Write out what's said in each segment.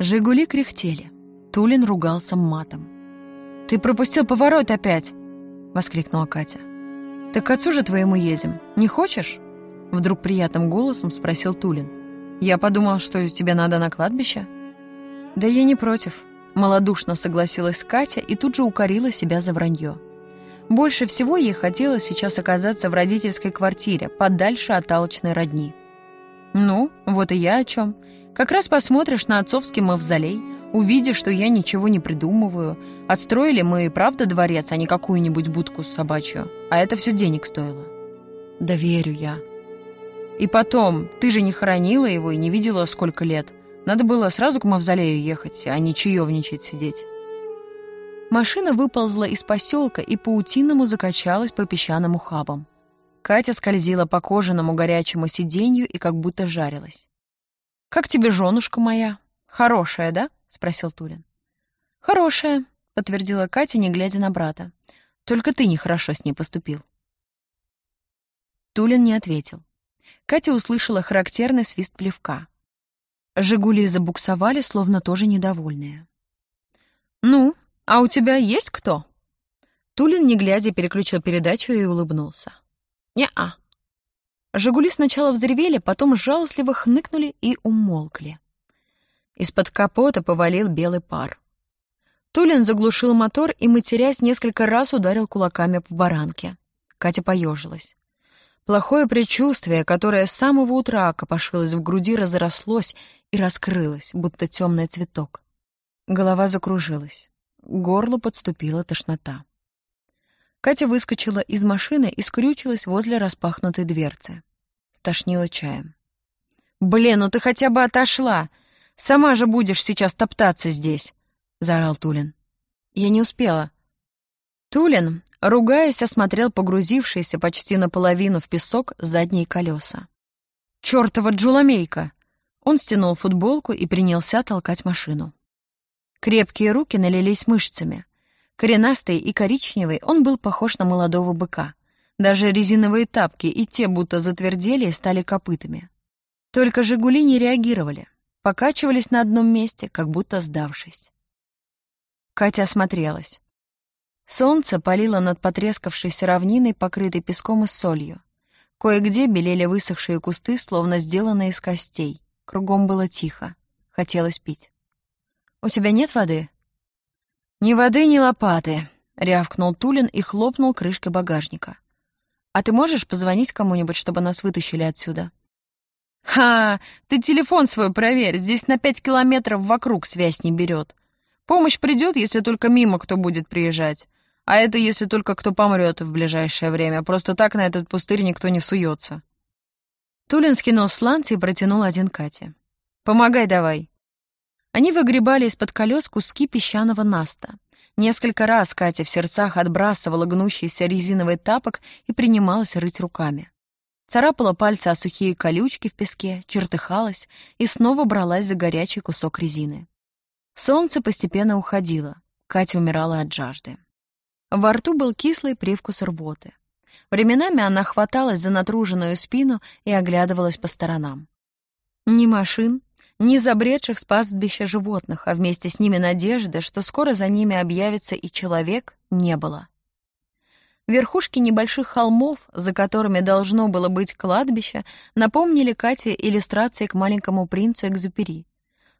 Жигули кряхтели. Тулин ругался матом. «Ты пропустил поворот опять!» — воскликнула Катя. «Так отцу же твоему едем. Не хочешь?» Вдруг приятным голосом спросил Тулин. «Я подумал, что тебе надо на кладбище». «Да я не против», — малодушно согласилась Катя и тут же укорила себя за вранье. Больше всего ей хотелось сейчас оказаться в родительской квартире, подальше от алчной родни. «Ну, вот и я о чем. Как раз посмотришь на отцовский мавзолей, увидишь, что я ничего не придумываю. Отстроили мы и правда дворец, а не какую-нибудь будку собачью. А это все денег стоило». «Да верю я». «И потом, ты же не хоронила его и не видела, сколько лет. Надо было сразу к мавзолею ехать, а не чаевничать сидеть». Машина выползла из поселка и паутиному закачалась по песчаным ухабам. Катя скользила по кожаному горячему сиденью и как будто жарилась. «Как тебе женушка моя? Хорошая, да?» — спросил Турин. «Хорошая», — подтвердила Катя, не глядя на брата. «Только ты нехорошо с ней поступил». Тулин не ответил. Катя услышала характерный свист плевка. «Жигули» забуксовали, словно тоже недовольные. «Ну, «А у тебя есть кто?» Тулин, не глядя, переключил передачу и улыбнулся. «Не-а». «Жигули» сначала взревели, потом жалостливо хныкнули и умолкли. Из-под капота повалил белый пар. Тулин заглушил мотор и, матерясь, несколько раз ударил кулаками по баранке. Катя поежилась. Плохое предчувствие, которое с самого утра копошилось в груди, разрослось и раскрылось, будто темный цветок. Голова закружилась. К горлу подступила тошнота. Катя выскочила из машины и скрючилась возле распахнутой дверцы. Стошнила чаем. «Блин, ну ты хотя бы отошла! Сама же будешь сейчас топтаться здесь!» — заорал Тулин. «Я не успела». Тулин, ругаясь, осмотрел погрузившиеся почти наполовину в песок задние колеса. «Чёртова джуламейка!» Он стянул футболку и принялся толкать машину. Крепкие руки налились мышцами. Коренастый и коричневый, он был похож на молодого быка. Даже резиновые тапки и те будто затвердели стали копытами. Только «Жигули» не реагировали, покачивались на одном месте, как будто сдавшись. Катя осмотрелась. Солнце палило над потрескавшейся равниной, покрытой песком и солью. Кое-где белели высохшие кусты, словно сделанные из костей. Кругом было тихо. Хотелось пить. «У тебя нет воды?» «Ни воды, ни лопаты», — рявкнул Тулин и хлопнул крышкой багажника. «А ты можешь позвонить кому-нибудь, чтобы нас вытащили отсюда?» «Ха! Ты телефон свой проверь, здесь на пять километров вокруг связь не берет. Помощь придет, если только мимо кто будет приезжать. А это если только кто помрет в ближайшее время. Просто так на этот пустырь никто не суется». Тулин скинул сланцы и протянул один Кате. «Помогай давай». Они выгребали из-под колес куски песчаного наста. Несколько раз Катя в сердцах отбрасывала гнущийся резиновый тапок и принималась рыть руками. Царапала пальцы о сухие колючки в песке, чертыхалась и снова бралась за горячий кусок резины. Солнце постепенно уходило. Катя умирала от жажды. Во рту был кислый привкус рвоты. Временами она хваталась за натруженную спину и оглядывалась по сторонам. Ни машин, ни забредших с пастбища животных, а вместе с ними надежды, что скоро за ними объявится и человек, не было. Верхушки небольших холмов, за которыми должно было быть кладбище, напомнили Кате иллюстрации к маленькому принцу Экзюпери.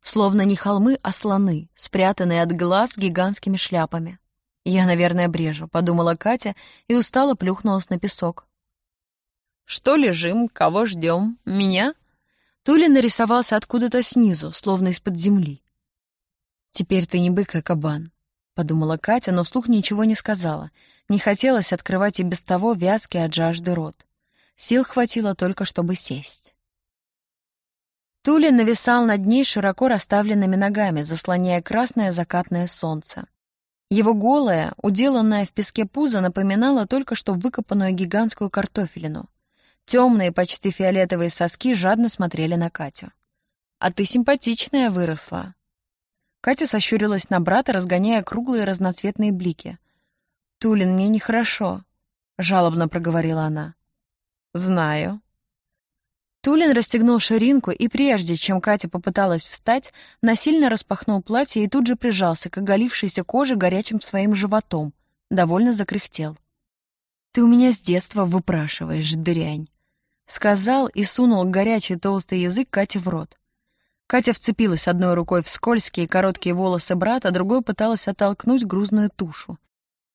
Словно не холмы, а слоны, спрятанные от глаз гигантскими шляпами. «Я, наверное, брежу», — подумала Катя и устало плюхнулась на песок. «Что лежим? Кого ждем? Меня?» Туля нарисовался откуда-то снизу, словно из-под земли. «Теперь ты не бык, а кабан», — подумала Катя, но вслух ничего не сказала. Не хотелось открывать и без того вязкий от жажды рот. Сил хватило только, чтобы сесть. Туля нависал над ней широко расставленными ногами, заслоняя красное закатное солнце. Его голое, уделанное в песке пузо напоминало только что выкопанную гигантскую картофелину. Темные, почти фиолетовые соски жадно смотрели на Катю. «А ты симпатичная выросла». Катя сощурилась на брата, разгоняя круглые разноцветные блики. «Тулин, мне нехорошо», — жалобно проговорила она. «Знаю». Тулин расстегнул ширинку, и прежде, чем Катя попыталась встать, насильно распахнул платье и тут же прижался к оголившейся коже горячим своим животом, довольно закряхтел. «Ты у меня с детства выпрашиваешь, дрянь!» Сказал и сунул горячий толстый язык Кате в рот. Катя вцепилась одной рукой в скользкие короткие волосы брата, другой пыталась оттолкнуть грузную тушу.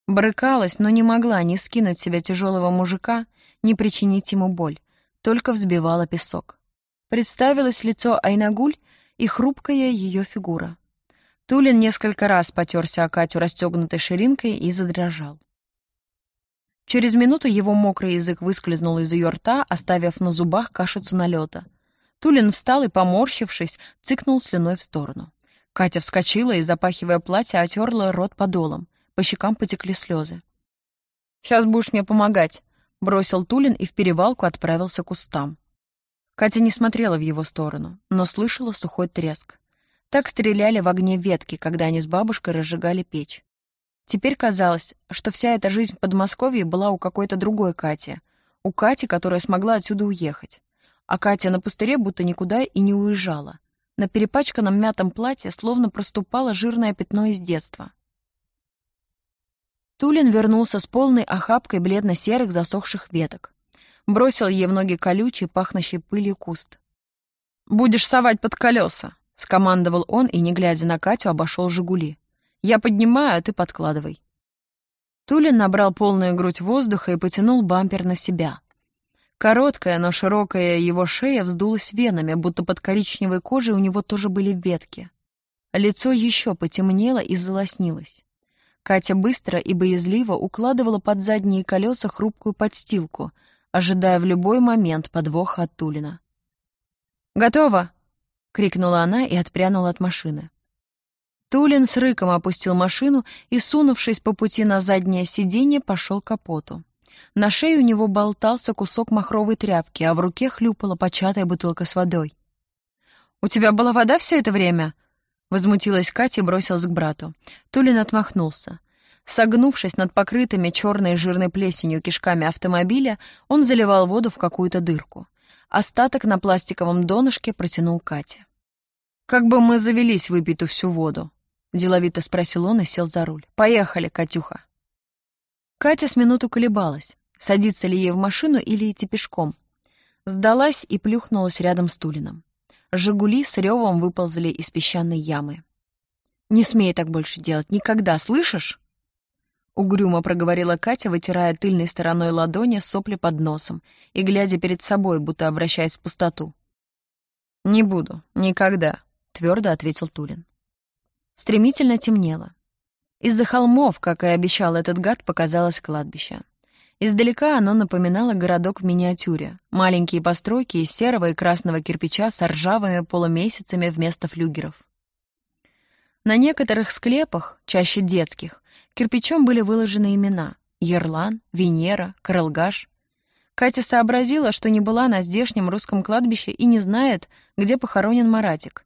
Брыкалась, но не могла ни скинуть себя тяжелого мужика, ни причинить ему боль, только взбивала песок. Представилось лицо Айнагуль и хрупкая ее фигура. Тулин несколько раз потерся о Катю расстегнутой ширинкой и задрожал. Через минуту его мокрый язык выскользнул из ее рта, оставив на зубах кашицу налета. Тулин встал и, поморщившись, цыкнул слюной в сторону. Катя вскочила и, запахивая платье, отерла рот подолом. По щекам потекли слезы. «Сейчас будешь мне помогать», — бросил Тулин и в перевалку отправился к кустам. Катя не смотрела в его сторону, но слышала сухой треск. Так стреляли в огне ветки, когда они с бабушкой разжигали печь. Теперь казалось, что вся эта жизнь в Подмосковье была у какой-то другой Кати. У Кати, которая смогла отсюда уехать. А Катя на пустыре будто никуда и не уезжала. На перепачканном мятом платье словно проступало жирное пятно из детства. Тулин вернулся с полной охапкой бледно-серых засохших веток. Бросил ей в ноги колючий, пахнущий пылью куст. «Будешь совать под колеса», — скомандовал он и, не глядя на Катю, обошел «Жигули». Я поднимаю, а ты подкладывай». Тулин набрал полную грудь воздуха и потянул бампер на себя. Короткая, но широкая его шея вздулась венами, будто под коричневой кожей у него тоже были ветки. Лицо еще потемнело и залоснилось. Катя быстро и боязливо укладывала под задние колеса хрупкую подстилку, ожидая в любой момент подвоха от Тулина. «Готово!» — крикнула она и отпрянула от машины. Тулин с рыком опустил машину и, сунувшись по пути на заднее сиденье, пошел к капоту. На шее у него болтался кусок махровой тряпки, а в руке хлюпала початая бутылка с водой. «У тебя была вода все это время?» Возмутилась Катя и бросилась к брату. Тулин отмахнулся. Согнувшись над покрытыми черной жирной плесенью кишками автомобиля, он заливал воду в какую-то дырку. Остаток на пластиковом донышке протянул Кате. «Как бы мы завелись выпить всю воду?» Деловито спросил он и сел за руль. «Поехали, Катюха». Катя с минуту колебалась, садиться ли ей в машину или идти пешком. Сдалась и плюхнулась рядом с Тулином. «Жигули» с ревом выползли из песчаной ямы. «Не смей так больше делать, никогда, слышишь?» Угрюмо проговорила Катя, вытирая тыльной стороной ладони сопли под носом и глядя перед собой, будто обращаясь в пустоту. «Не буду, никогда», — твердо ответил Тулин. Стремительно темнело. Из-за холмов, как и обещал этот гад, показалось кладбище. Издалека оно напоминало городок в миниатюре. Маленькие постройки из серого и красного кирпича с ржавыми полумесяцами вместо флюгеров. На некоторых склепах, чаще детских, кирпичом были выложены имена — Ерлан, Венера, Каралгаш. Катя сообразила, что не была на здешнем русском кладбище и не знает, где похоронен Маратик.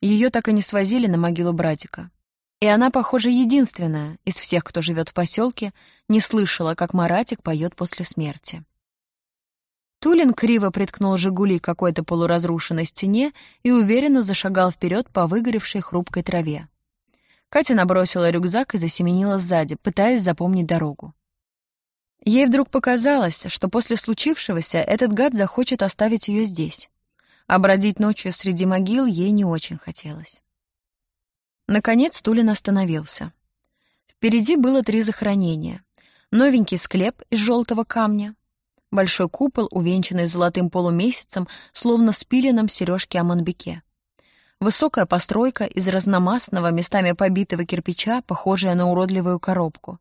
Ее так и не свозили на могилу братика. И она, похоже, единственная из всех, кто живет в поселке, не слышала, как Маратик поет после смерти. Тулин криво приткнул «Жигули» к какой-то полуразрушенной стене и уверенно зашагал вперед по выгоревшей хрупкой траве. Катя набросила рюкзак и засеменила сзади, пытаясь запомнить дорогу. Ей вдруг показалось, что после случившегося этот гад захочет оставить ее здесь а бродить ночью среди могил ей не очень хотелось. Наконец Тулин остановился. Впереди было три захоронения. Новенький склеп из желтого камня, большой купол, увенчанный золотым полумесяцем, словно спиленном сережки о Монбеке. Высокая постройка из разномастного, местами побитого кирпича, похожая на уродливую коробку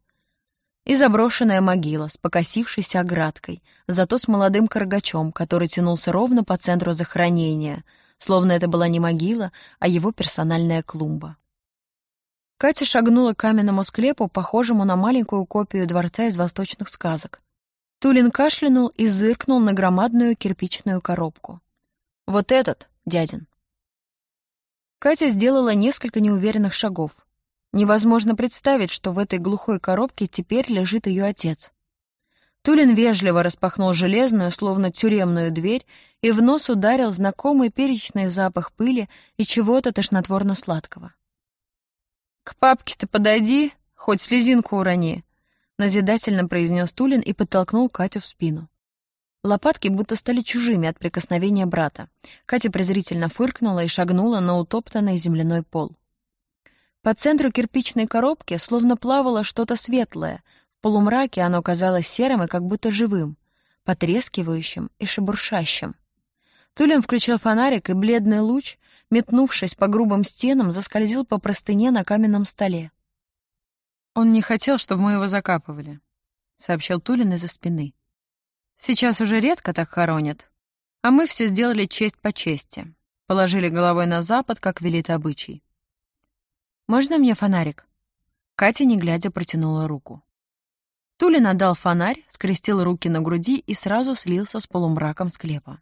и заброшенная могила с покосившейся оградкой, зато с молодым каргачом, который тянулся ровно по центру захоронения, словно это была не могила, а его персональная клумба. Катя шагнула к каменному склепу, похожему на маленькую копию дворца из восточных сказок. Тулин кашлянул и зыркнул на громадную кирпичную коробку. «Вот этот, дядин». Катя сделала несколько неуверенных шагов. Невозможно представить, что в этой глухой коробке теперь лежит ее отец. Тулин вежливо распахнул железную, словно тюремную дверь и в нос ударил знакомый перечный запах пыли и чего-то тошнотворно-сладкого. «К папке-то подойди, хоть слезинку урони», — назидательно произнес Тулин и подтолкнул Катю в спину. Лопатки будто стали чужими от прикосновения брата. Катя презрительно фыркнула и шагнула на утоптанный земляной пол. По центру кирпичной коробки словно плавало что-то светлое. В полумраке оно казалось серым и как будто живым, потрескивающим и шебуршащим. Тулин включил фонарик, и бледный луч, метнувшись по грубым стенам, заскользил по простыне на каменном столе. «Он не хотел, чтобы мы его закапывали», — сообщил Тулин из-за спины. «Сейчас уже редко так хоронят. А мы все сделали честь по чести. Положили головой на запад, как велит обычай. «Можно мне фонарик?» Катя, не глядя, протянула руку. Тулин отдал фонарь, скрестил руки на груди и сразу слился с полумраком склепа.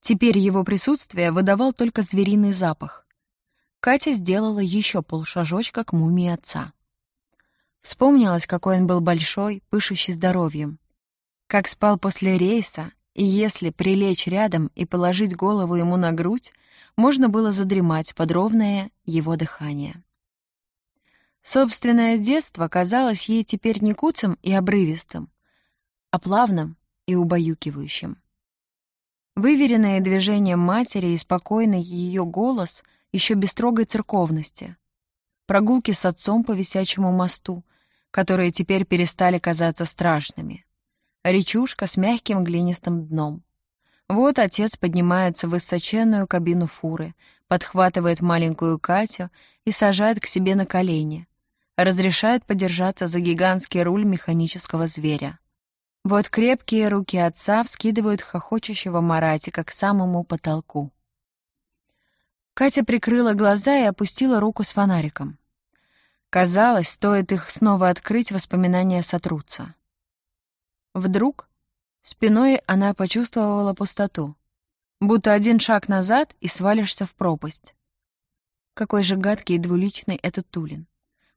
Теперь его присутствие выдавал только звериный запах. Катя сделала еще полшажочка к мумии отца. Вспомнилось, какой он был большой, пышущий здоровьем. Как спал после рейса, и если прилечь рядом и положить голову ему на грудь, можно было задремать под ровное его дыхание. Собственное детство казалось ей теперь не куцым и обрывистым, а плавным и убаюкивающим. Выверенные движения матери и спокойный ее голос еще без строгой церковности. Прогулки с отцом по висячему мосту, которые теперь перестали казаться страшными. Речушка с мягким глинистым дном. Вот отец поднимается в высоченную кабину фуры, подхватывает маленькую Катю и сажает к себе на колени. Разрешает подержаться за гигантский руль механического зверя. Вот крепкие руки отца вскидывают хохочущего Маратика к самому потолку. Катя прикрыла глаза и опустила руку с фонариком. Казалось, стоит их снова открыть, воспоминания сотрутся. Вдруг Спиной она почувствовала пустоту. Будто один шаг назад и свалишься в пропасть. Какой же гадкий и двуличный этот Тулин.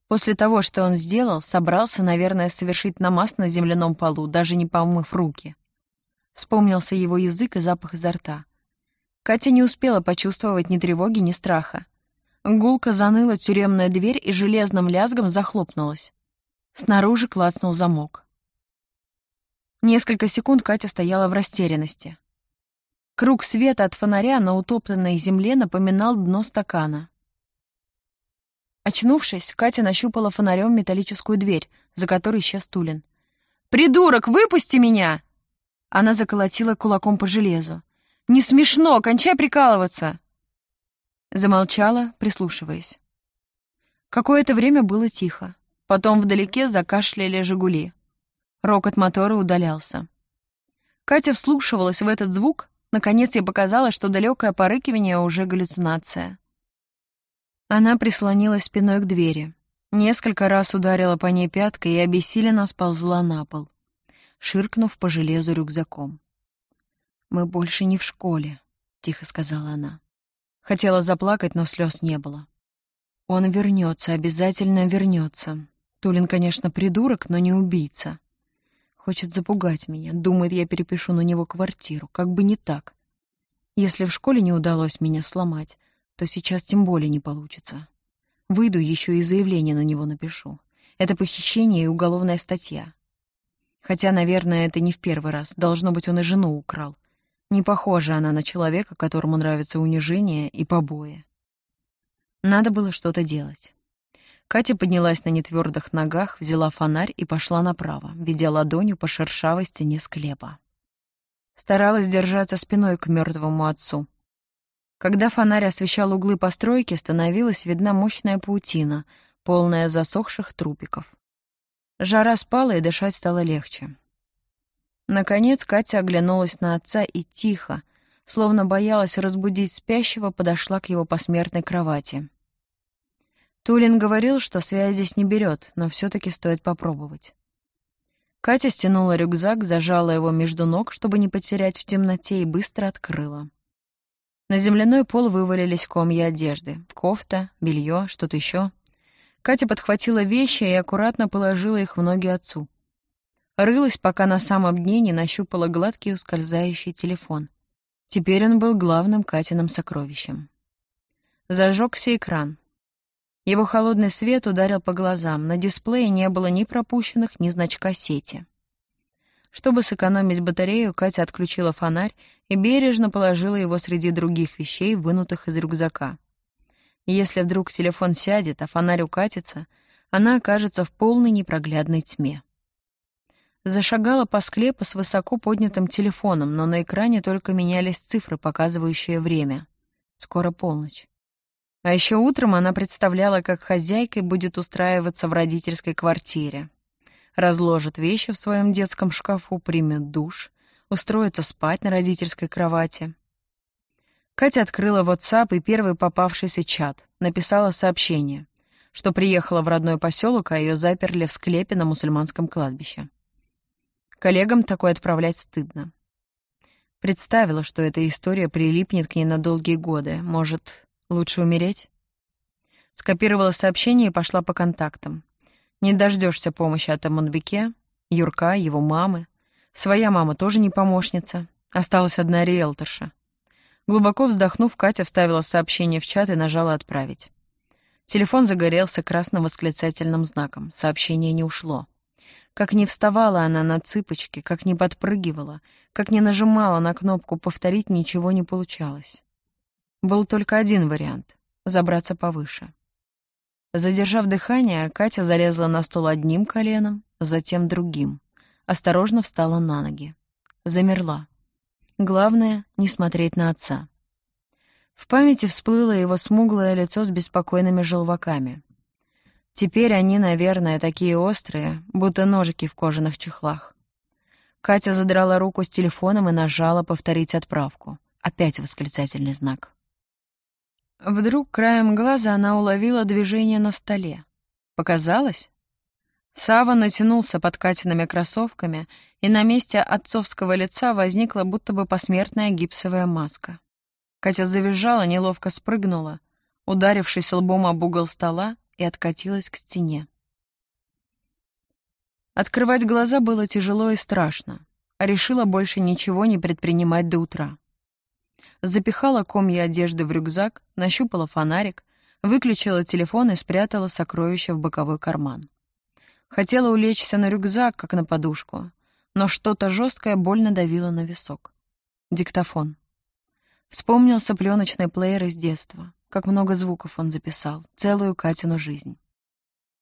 После того, что он сделал, собрался, наверное, совершить намаз на земляном полу, даже не помыв руки. Вспомнился его язык и запах изо рта. Катя не успела почувствовать ни тревоги, ни страха. Гулко заныла тюремная дверь и железным лязгом захлопнулась. Снаружи клацнул замок. Несколько секунд Катя стояла в растерянности. Круг света от фонаря на утоптанной земле напоминал дно стакана. Очнувшись, Катя нащупала фонарем металлическую дверь, за которой исчез Тулин. «Придурок, выпусти меня!» Она заколотила кулаком по железу. «Не смешно, кончай прикалываться!» Замолчала, прислушиваясь. Какое-то время было тихо. Потом вдалеке закашляли «Жигули». Рокот мотора удалялся. Катя вслушивалась в этот звук. Наконец ей показалось, что далекое порыкивание уже галлюцинация. Она прислонилась спиной к двери. Несколько раз ударила по ней пяткой и обессиленно сползла на пол, ширкнув по железу рюкзаком. «Мы больше не в школе», — тихо сказала она. Хотела заплакать, но слез не было. «Он вернется, обязательно вернется. Тулин, конечно, придурок, но не убийца. Хочет запугать меня, думает, я перепишу на него квартиру. Как бы не так. Если в школе не удалось меня сломать, то сейчас тем более не получится. Выйду, еще и заявление на него напишу. Это похищение и уголовная статья. Хотя, наверное, это не в первый раз. Должно быть, он и жену украл. Не похожа она на человека, которому нравится унижение и побои. Надо было что-то делать. Катя поднялась на нетвердых ногах, взяла фонарь и пошла направо, ведя ладонью по шершавой стене склепа. Старалась держаться спиной к мертвому отцу. Когда фонарь освещал углы постройки, становилась видна мощная паутина, полная засохших трупиков. Жара спала, и дышать стало легче. Наконец Катя оглянулась на отца и тихо, словно боялась разбудить спящего, подошла к его посмертной кровати. Тулин говорил, что связь здесь не берет, но все-таки стоит попробовать. Катя стянула рюкзак, зажала его между ног, чтобы не потерять в темноте, и быстро открыла. На земляной пол вывалились комья одежды. Кофта, белье, что-то еще. Катя подхватила вещи и аккуратно положила их в ноги отцу. Рылась, пока на самом дне не нащупала гладкий ускользающий телефон. Теперь он был главным Катиным сокровищем. Зажегся экран. Его холодный свет ударил по глазам. На дисплее не было ни пропущенных, ни значка сети. Чтобы сэкономить батарею, Катя отключила фонарь и бережно положила его среди других вещей, вынутых из рюкзака. Если вдруг телефон сядет, а фонарь укатится, она окажется в полной непроглядной тьме. Зашагала по склепу с высоко поднятым телефоном, но на экране только менялись цифры, показывающие время. Скоро полночь. А еще утром она представляла, как хозяйкой будет устраиваться в родительской квартире разложит вещи в своем детском шкафу, примет душ, устроится спать на родительской кровати. Катя открыла WhatsApp и первый попавшийся чат, написала сообщение, что приехала в родной поселок, а ее заперли в склепе на мусульманском кладбище. Коллегам такое отправлять стыдно. Представила, что эта история прилипнет к ней на долгие годы. Может, лучше умереть? Скопировала сообщение и пошла по контактам. Не дождешься помощи от Амонбеке, Юрка, его мамы. Своя мама тоже не помощница. Осталась одна риэлторша. Глубоко вздохнув, Катя вставила сообщение в чат и нажала «Отправить». Телефон загорелся красным восклицательным знаком. Сообщение не ушло. Как не вставала она на цыпочки, как не подпрыгивала, как не нажимала на кнопку «Повторить», ничего не получалось. Был только один вариант — забраться повыше. Задержав дыхание, Катя залезла на стол одним коленом, затем другим. Осторожно встала на ноги. Замерла. Главное — не смотреть на отца. В памяти всплыло его смуглое лицо с беспокойными желваками. Теперь они, наверное, такие острые, будто ножики в кожаных чехлах. Катя задрала руку с телефоном и нажала повторить отправку. Опять восклицательный знак. Вдруг краем глаза она уловила движение на столе. Показалось? Сава натянулся под Катиными кроссовками, и на месте отцовского лица возникла будто бы посмертная гипсовая маска. Катя завизжала, неловко спрыгнула, ударившись лбом об угол стола, и откатилась к стене. Открывать глаза было тяжело и страшно, а решила больше ничего не предпринимать до утра запихала комья одежды в рюкзак, нащупала фонарик, выключила телефон и спрятала сокровища в боковой карман. Хотела улечься на рюкзак, как на подушку, но что-то жесткое больно давило на висок. Диктофон. Вспомнился пленочный плеер из детства. Как много звуков он записал, целую Катину жизнь.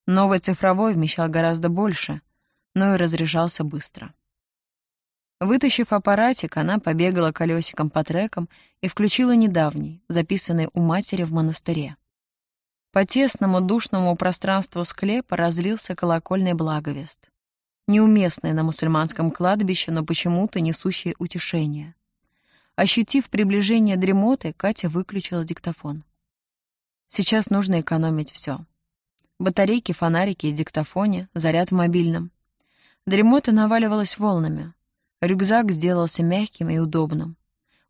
Новый цифровой вмещал гораздо больше, но и разряжался быстро. Вытащив аппаратик, она побегала колесиком по трекам и включила недавний, записанный у матери в монастыре. По тесному душному пространству склепа разлился колокольный благовест. Неуместный на мусульманском кладбище, но почему-то несущий утешение. Ощутив приближение дремоты, Катя выключила диктофон. Сейчас нужно экономить все. Батарейки, фонарики и диктофоне, заряд в мобильном. Дремота наваливалась волнами. Рюкзак сделался мягким и удобным.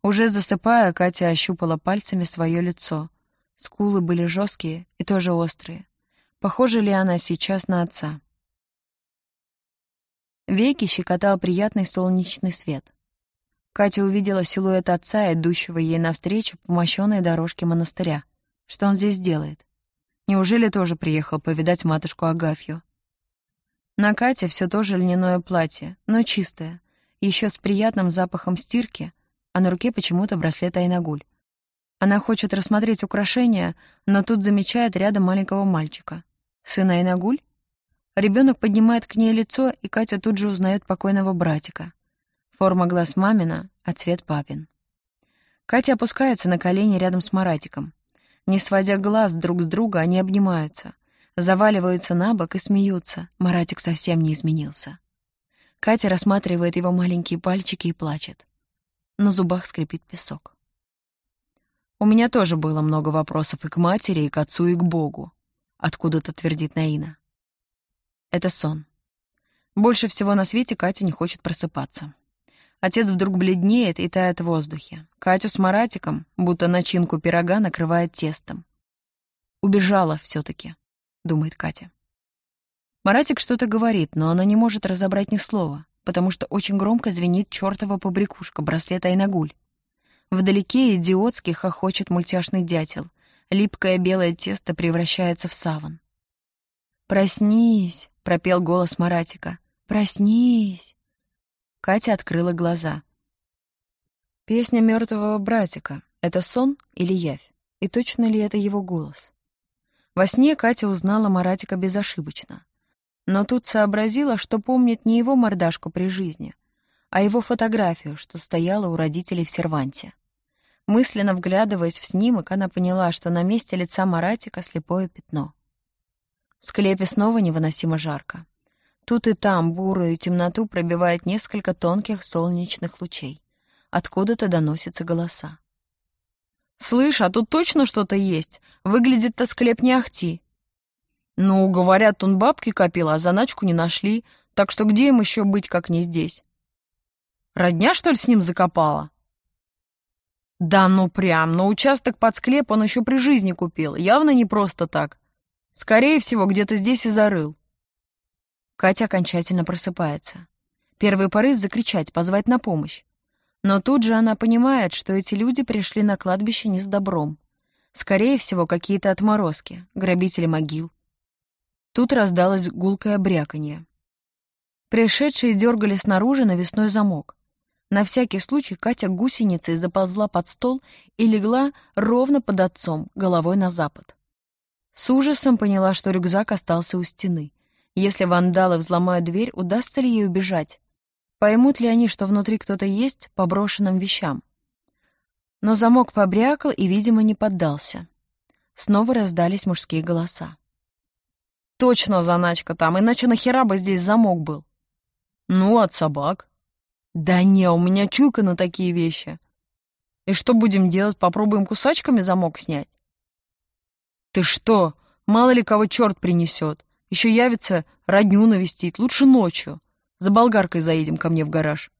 Уже засыпая, Катя ощупала пальцами свое лицо. Скулы были жесткие и тоже острые. Похожа ли она сейчас на отца? Веки щекотал приятный солнечный свет. Катя увидела силуэт отца, идущего ей навстречу по мощенной дорожке монастыря. Что он здесь делает? Неужели тоже приехал повидать матушку Агафью? На Кате все то же льняное платье, но чистое, еще с приятным запахом стирки, а на руке почему-то браслет Айнагуль. Она хочет рассмотреть украшения, но тут замечает рядом маленького мальчика. Сын Айнагуль? Ребенок поднимает к ней лицо, и Катя тут же узнает покойного братика. Форма глаз мамина, а цвет папин. Катя опускается на колени рядом с Маратиком. Не сводя глаз друг с друга, они обнимаются, заваливаются на бок и смеются. Маратик совсем не изменился. Катя рассматривает его маленькие пальчики и плачет. На зубах скрипит песок. У меня тоже было много вопросов и к матери, и к отцу, и к Богу. Откуда-то твердит Наина. Это сон. Больше всего на свете Катя не хочет просыпаться. Отец вдруг бледнеет и тает в воздухе. Катю с Маратиком, будто начинку пирога, накрывает тестом. «Убежала все-таки», — думает Катя. Маратик что-то говорит, но она не может разобрать ни слова, потому что очень громко звенит чёртова побрякушка браслета Айнагуль. Вдалеке идиотски хохочет мультяшный дятел. Липкое белое тесто превращается в саван. «Проснись!» — пропел голос Маратика. «Проснись!» Катя открыла глаза. Песня мертвого братика — это сон или явь? И точно ли это его голос? Во сне Катя узнала Маратика безошибочно. Но тут сообразила, что помнит не его мордашку при жизни, а его фотографию, что стояла у родителей в серванте. Мысленно вглядываясь в снимок, она поняла, что на месте лица Маратика слепое пятно. В склепе снова невыносимо жарко. Тут и там бурую темноту пробивает несколько тонких солнечных лучей. Откуда-то доносятся голоса. «Слышь, а тут точно что-то есть? Выглядит-то склеп не ахти». «Ну, говорят, он бабки копил, а заначку не нашли, так что где им еще быть, как не здесь?» «Родня, что ли, с ним закопала?» «Да ну прям, но участок под склеп он еще при жизни купил, явно не просто так. Скорее всего, где-то здесь и зарыл. Катя окончательно просыпается. Первый порыв — закричать, позвать на помощь. Но тут же она понимает, что эти люди пришли на кладбище не с добром. Скорее всего, какие-то отморозки, грабители могил. Тут раздалось гулкое бряканье. Пришедшие дергали снаружи навесной замок. На всякий случай Катя гусеницей заползла под стол и легла ровно под отцом, головой на запад. С ужасом поняла, что рюкзак остался у стены. Если вандалы взломают дверь, удастся ли ей убежать? Поймут ли они, что внутри кто-то есть по брошенным вещам? Но замок побрякал и, видимо, не поддался. Снова раздались мужские голоса. «Точно заначка там, иначе нахера бы здесь замок был?» «Ну, от собак». «Да не, у меня чуйка на такие вещи». «И что будем делать? Попробуем кусачками замок снять?» «Ты что? Мало ли кого черт принесет. Еще явится родню навестить. Лучше ночью. За болгаркой заедем ко мне в гараж».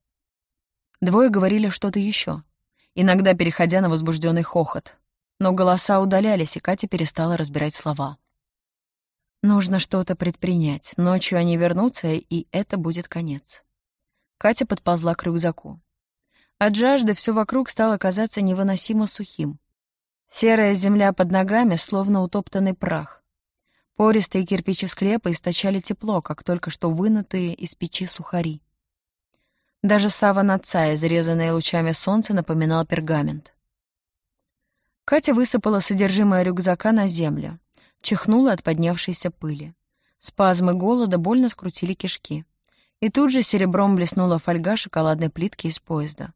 Двое говорили что-то еще, иногда переходя на возбужденный хохот. Но голоса удалялись, и Катя перестала разбирать слова. Нужно что-то предпринять. Ночью они вернутся, и это будет конец. Катя подползла к рюкзаку. От жажды все вокруг стало казаться невыносимо сухим. Серая земля под ногами, словно утоптанный прах. Пористые кирпичи склепа источали тепло, как только что вынутые из печи сухари. Даже саван отца, изрезанный лучами солнца, напоминал пергамент. Катя высыпала содержимое рюкзака на землю, чихнула от поднявшейся пыли. Спазмы голода больно скрутили кишки. И тут же серебром блеснула фольга шоколадной плитки из поезда.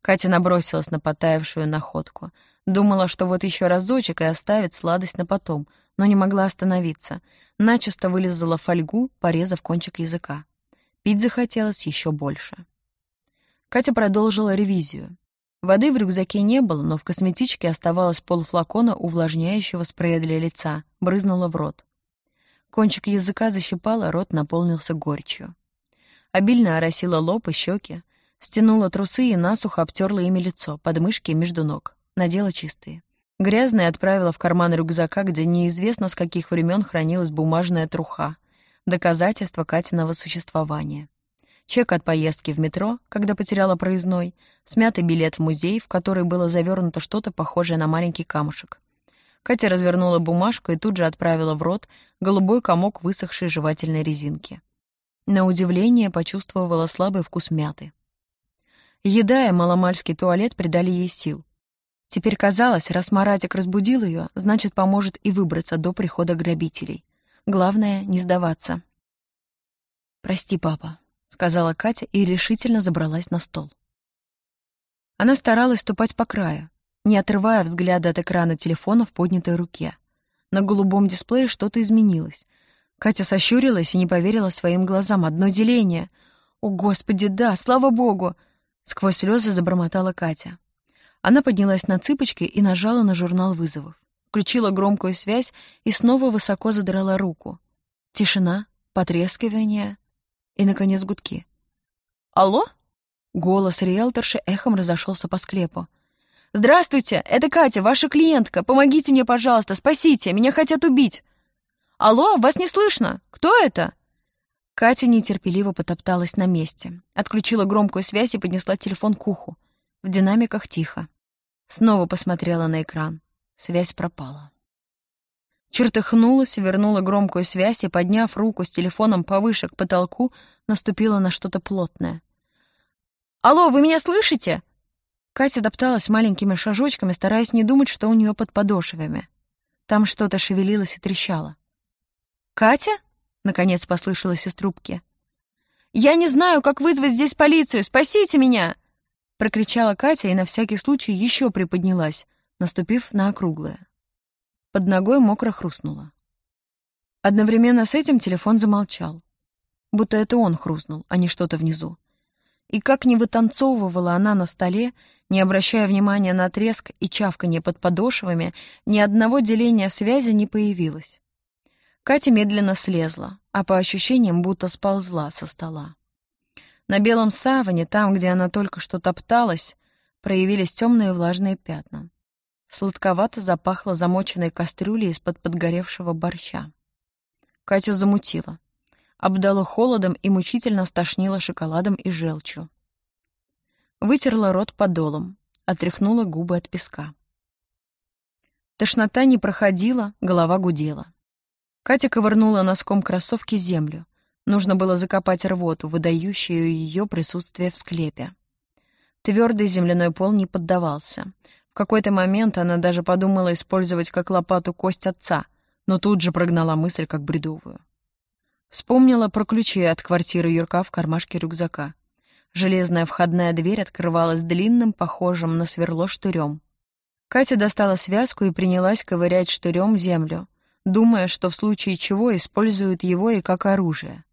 Катя набросилась на потаявшую находку — Думала, что вот еще разочек и оставит сладость на потом, но не могла остановиться. Начисто вылезала фольгу, порезав кончик языка. Пить захотелось еще больше. Катя продолжила ревизию. Воды в рюкзаке не было, но в косметичке оставалось полфлакона увлажняющего спрея для лица, брызнула в рот. Кончик языка защипала, рот наполнился горечью. Обильно оросила лоб и щеки, стянула трусы и насухо обтерла ими лицо, подмышки между ног надела чистые. Грязные отправила в карман рюкзака, где неизвестно с каких времен хранилась бумажная труха. Доказательство Катиного существования. Чек от поездки в метро, когда потеряла проездной, смятый билет в музей, в который было завернуто что-то похожее на маленький камушек. Катя развернула бумажку и тут же отправила в рот голубой комок высохшей жевательной резинки. На удивление почувствовала слабый вкус мяты. Еда и маломальский туалет придали ей сил. Теперь казалось, раз Маратик разбудил ее, значит, поможет и выбраться до прихода грабителей. Главное — не сдаваться. «Прости, папа», — сказала Катя и решительно забралась на стол. Она старалась ступать по краю, не отрывая взгляда от экрана телефона в поднятой руке. На голубом дисплее что-то изменилось. Катя сощурилась и не поверила своим глазам. Одно деление. «О, Господи, да, слава Богу!» Сквозь слезы забормотала Катя. Она поднялась на цыпочки и нажала на журнал вызовов. Включила громкую связь и снова высоко задрала руку. Тишина, потрескивание и, наконец, гудки. «Алло?» Голос риэлторши эхом разошелся по склепу. «Здравствуйте, это Катя, ваша клиентка. Помогите мне, пожалуйста, спасите, меня хотят убить». «Алло, вас не слышно. Кто это?» Катя нетерпеливо потопталась на месте, отключила громкую связь и поднесла телефон к уху. В динамиках тихо. Снова посмотрела на экран. Связь пропала. Чертыхнулась, вернула громкую связь и, подняв руку с телефоном повыше к потолку, наступила на что-то плотное. «Алло, вы меня слышите?» Катя топталась маленькими шажочками, стараясь не думать, что у нее под подошвами. Там что-то шевелилось и трещало. «Катя?» — наконец послышалось из трубки. «Я не знаю, как вызвать здесь полицию! Спасите меня!» Прокричала Катя и на всякий случай еще приподнялась, наступив на округлое. Под ногой мокро хрустнуло. Одновременно с этим телефон замолчал. Будто это он хрустнул, а не что-то внизу. И как не вытанцовывала она на столе, не обращая внимания на треск и чавканье под подошвами, ни одного деления связи не появилось. Катя медленно слезла, а по ощущениям будто сползла со стола. На белом саване, там, где она только что топталась, проявились темные влажные пятна. Сладковато запахло замоченной кастрюлей из-под подгоревшего борща. Катю замутила. Обдало холодом и мучительно стошнило шоколадом и желчью. Вытерла рот подолом, отряхнула губы от песка. Тошнота не проходила, голова гудела. Катя ковырнула носком кроссовки землю. Нужно было закопать рвоту, выдающую ее присутствие в склепе. Твердый земляной пол не поддавался. В какой-то момент она даже подумала использовать как лопату кость отца, но тут же прогнала мысль как бредовую. Вспомнила про ключи от квартиры Юрка в кармашке рюкзака. Железная входная дверь открывалась длинным, похожим на сверло штырем. Катя достала связку и принялась ковырять штырем землю, думая, что в случае чего используют его и как оружие.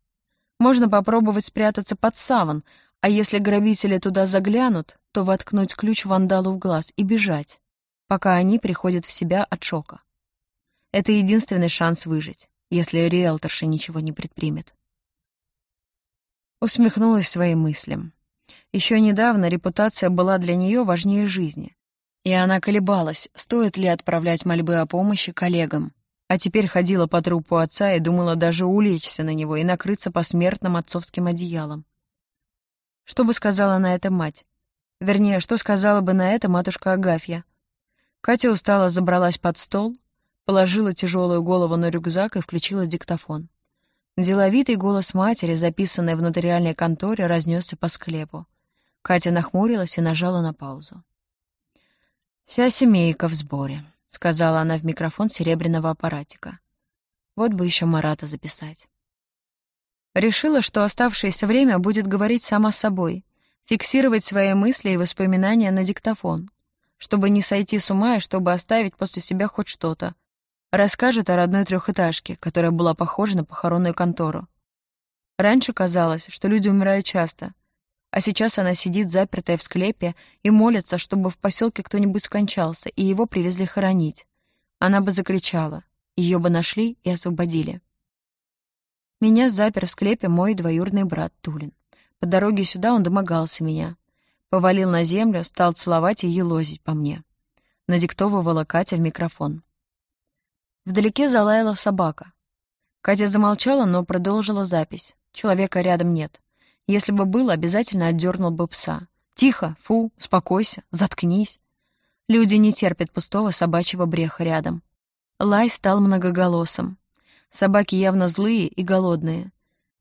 Можно попробовать спрятаться под саван, а если грабители туда заглянут, то воткнуть ключ вандалу в глаз и бежать, пока они приходят в себя от шока. Это единственный шанс выжить, если риэлторша ничего не предпримет. Усмехнулась своим мыслям. Еще недавно репутация была для нее важнее жизни, и она колебалась, стоит ли отправлять мольбы о помощи коллегам, а теперь ходила по трупу отца и думала даже улечься на него и накрыться посмертным отцовским одеялом. Что бы сказала на это мать? Вернее, что сказала бы на это матушка Агафья? Катя устало забралась под стол, положила тяжелую голову на рюкзак и включила диктофон. Деловитый голос матери, записанный в нотариальной конторе, разнесся по склепу. Катя нахмурилась и нажала на паузу. «Вся семейка в сборе», — сказала она в микрофон серебряного аппаратика. «Вот бы еще Марата записать». Решила, что оставшееся время будет говорить сама собой, фиксировать свои мысли и воспоминания на диктофон, чтобы не сойти с ума и чтобы оставить после себя хоть что-то, Расскажет о родной трехэтажке, которая была похожа на похоронную контору. Раньше казалось, что люди умирают часто, а сейчас она сидит запертая в склепе и молится, чтобы в поселке кто-нибудь скончался, и его привезли хоронить. Она бы закричала, ее бы нашли и освободили. Меня запер в склепе мой двоюродный брат Тулин. По дороге сюда он домогался меня. Повалил на землю, стал целовать и елозить по мне. Надиктовывала Катя в микрофон. Вдалеке залаяла собака. Катя замолчала, но продолжила запись. Человека рядом нет. Если бы был, обязательно отдернул бы пса. «Тихо! Фу! Успокойся! Заткнись!» Люди не терпят пустого собачьего бреха рядом. Лай стал многоголосым. Собаки явно злые и голодные.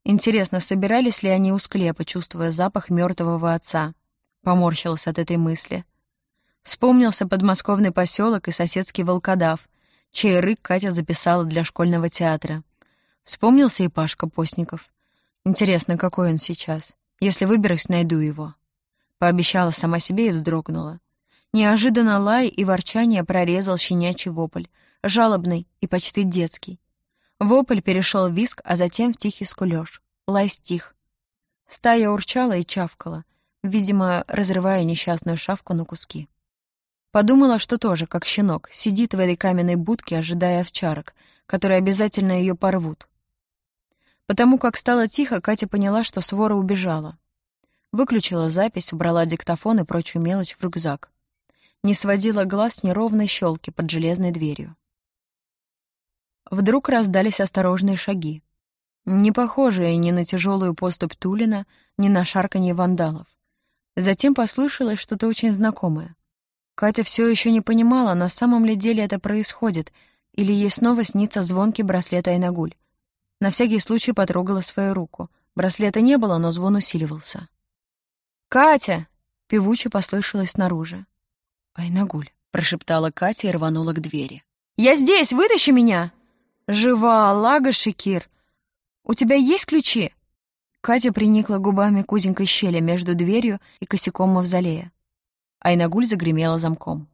Интересно, собирались ли они у склепа, чувствуя запах мертвого отца? Поморщилась от этой мысли. Вспомнился подмосковный поселок и соседский волкодав, чей рык Катя записала для школьного театра. Вспомнился и Пашка Постников. Интересно, какой он сейчас. Если выберусь, найду его. Пообещала сама себе и вздрогнула. Неожиданно лай и ворчание прорезал щенячий вопль, жалобный и почти детский. Вопль перешел в виск, а затем в тихий скулёж. Лай стих. Стая урчала и чавкала, видимо, разрывая несчастную шавку на куски. Подумала, что тоже, как щенок, сидит в этой каменной будке, ожидая овчарок, которые обязательно ее порвут. Потому как стало тихо, Катя поняла, что свора убежала. Выключила запись, убрала диктофон и прочую мелочь в рюкзак. Не сводила глаз с неровной щелки под железной дверью. Вдруг раздались осторожные шаги. Не похожие ни на тяжелую поступь Тулина, ни на шарканье вандалов. Затем послышалось что-то очень знакомое. Катя все еще не понимала, на самом ли деле это происходит, или ей снова снится звонкий браслет Айнагуль. На всякий случай потрогала свою руку. Браслета не было, но звон усиливался. «Катя!» — певуче послышалось снаружи. «Айнагуль», — прошептала Катя и рванула к двери. «Я здесь! Вытащи меня!» «Жива, Лага Шикир! У тебя есть ключи?» Катя приникла губами к узенькой щели между дверью и косяком мавзолея. Айнагуль загремела замком.